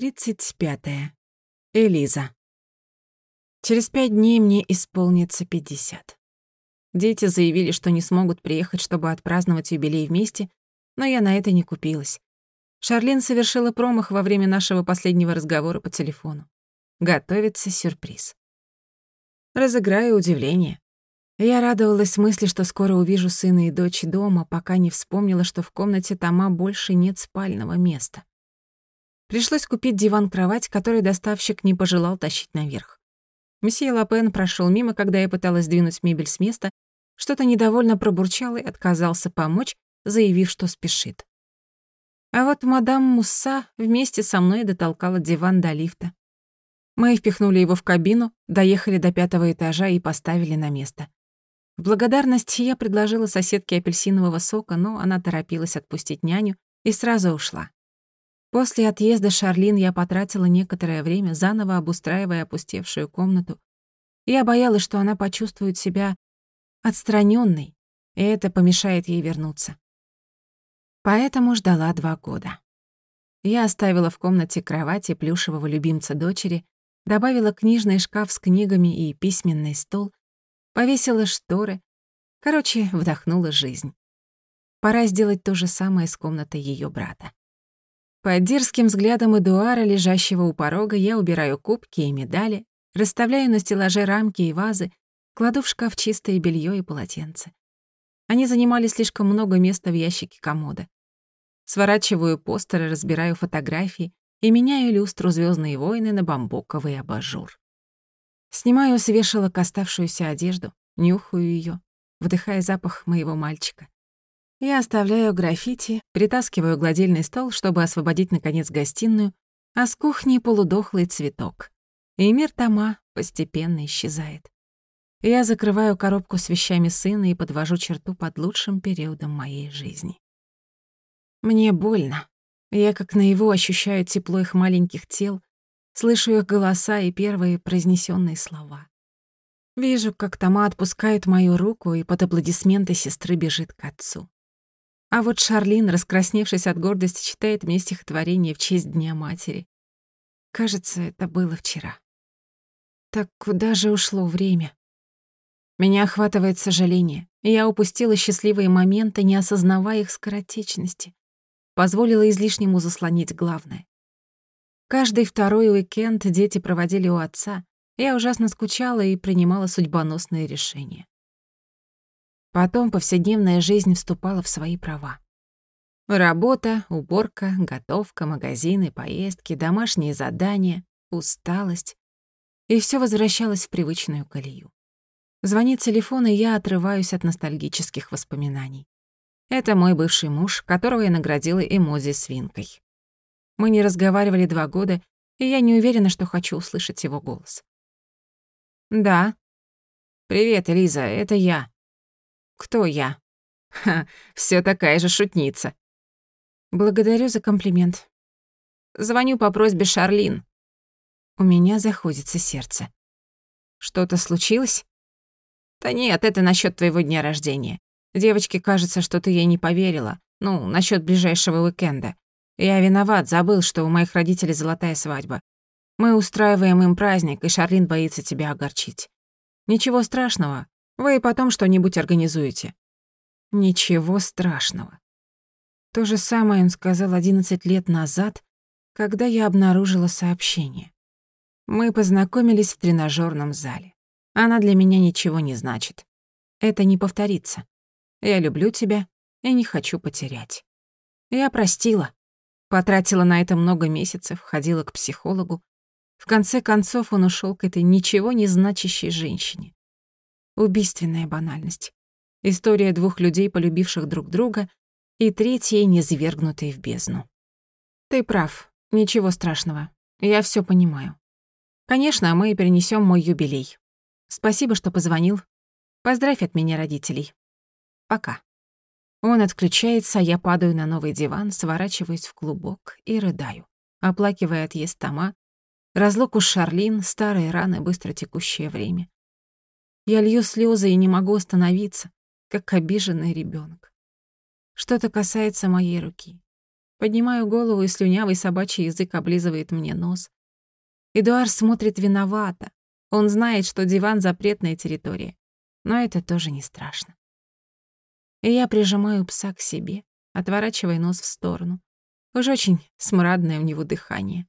35. Элиза. Через пять дней мне исполнится 50. Дети заявили, что не смогут приехать, чтобы отпраздновать юбилей вместе, но я на это не купилась. Шарлин совершила промах во время нашего последнего разговора по телефону. Готовится сюрприз. Разыграю удивление. Я радовалась мысли, что скоро увижу сына и дочь дома, пока не вспомнила, что в комнате Тома больше нет спального места. Пришлось купить диван-кровать, который доставщик не пожелал тащить наверх. Месье Лапен прошел мимо, когда я пыталась двинуть мебель с места, что-то недовольно пробурчал и отказался помочь, заявив, что спешит. А вот мадам Мусса вместе со мной дотолкала диван до лифта. Мы впихнули его в кабину, доехали до пятого этажа и поставили на место. В благодарность я предложила соседке апельсинового сока, но она торопилась отпустить няню и сразу ушла. После отъезда Шарлин я потратила некоторое время, заново обустраивая опустевшую комнату. Я боялась, что она почувствует себя отстраненной, и это помешает ей вернуться. Поэтому ждала два года. Я оставила в комнате кровати плюшевого любимца дочери, добавила книжный шкаф с книгами и письменный стол, повесила шторы. Короче, вдохнула жизнь. Пора сделать то же самое с комнатой ее брата. Под дерзким взглядом Эдуара, лежащего у порога, я убираю кубки и медали, расставляю на стеллаже рамки и вазы, кладу в шкаф чистое белье и полотенце. Они занимали слишком много места в ящике комода. Сворачиваю постеры, разбираю фотографии и меняю люстру «Звёздные войны» на бамбуковый абажур. Снимаю с вешалок оставшуюся одежду, нюхаю её, вдыхая запах моего мальчика. Я оставляю граффити, притаскиваю гладильный стол, чтобы освободить, наконец, гостиную, а с кухни полудохлый цветок. И мир Тома постепенно исчезает. Я закрываю коробку с вещами сына и подвожу черту под лучшим периодом моей жизни. Мне больно. Я как наяву ощущаю тепло их маленьких тел, слышу их голоса и первые произнесенные слова. Вижу, как Тома отпускает мою руку и под аплодисменты сестры бежит к отцу. А вот Шарлин, раскрасневшись от гордости, читает мне стихотворение в честь Дня матери. Кажется, это было вчера. Так куда же ушло время? Меня охватывает сожаление. Я упустила счастливые моменты, не осознавая их скоротечности. Позволила излишнему заслонить главное. Каждый второй уикенд дети проводили у отца. Я ужасно скучала и принимала судьбоносные решения. Потом повседневная жизнь вступала в свои права. Работа, уборка, готовка, магазины, поездки, домашние задания, усталость. И все возвращалось в привычную колею. Звонит телефон, и я отрываюсь от ностальгических воспоминаний. Это мой бывший муж, которого я наградила эмози свинкой. Мы не разговаривали два года, и я не уверена, что хочу услышать его голос. «Да». «Привет, Элиза, это я. Кто я? Ха, всё такая же шутница. Благодарю за комплимент. Звоню по просьбе Шарлин. У меня заходится сердце. Что-то случилось? Да нет, это насчёт твоего дня рождения. Девочке кажется, что ты ей не поверила. Ну, насчёт ближайшего уикенда. Я виноват, забыл, что у моих родителей золотая свадьба. Мы устраиваем им праздник, и Шарлин боится тебя огорчить. Ничего страшного, вы и потом что-нибудь организуете. Ничего страшного. То же самое он сказал 11 лет назад, когда я обнаружила сообщение. Мы познакомились в тренажерном зале. Она для меня ничего не значит. Это не повторится. Я люблю тебя и не хочу потерять. Я простила. Потратила на это много месяцев, ходила к психологу. В конце концов он ушел к этой ничего не значащей женщине. Убийственная банальность. История двух людей, полюбивших друг друга, и третьей, низвергнутой в бездну. Ты прав, ничего страшного. Я все понимаю. Конечно, мы перенесем мой юбилей. Спасибо, что позвонил. Поздравь от меня родителей. Пока. Он отключается, я падаю на новый диван, сворачиваюсь в клубок и рыдаю, оплакивая отъезд Тома, разлуку с Шарлин, старые раны, быстро текущее время. Я лью слезы и не могу остановиться, как обиженный ребенок. Что-то касается моей руки. Поднимаю голову, и слюнявый собачий язык облизывает мне нос. Эдуард смотрит виновато. Он знает, что диван — запретная территория. Но это тоже не страшно. И я прижимаю пса к себе, отворачивая нос в сторону. Уж очень смрадное у него дыхание.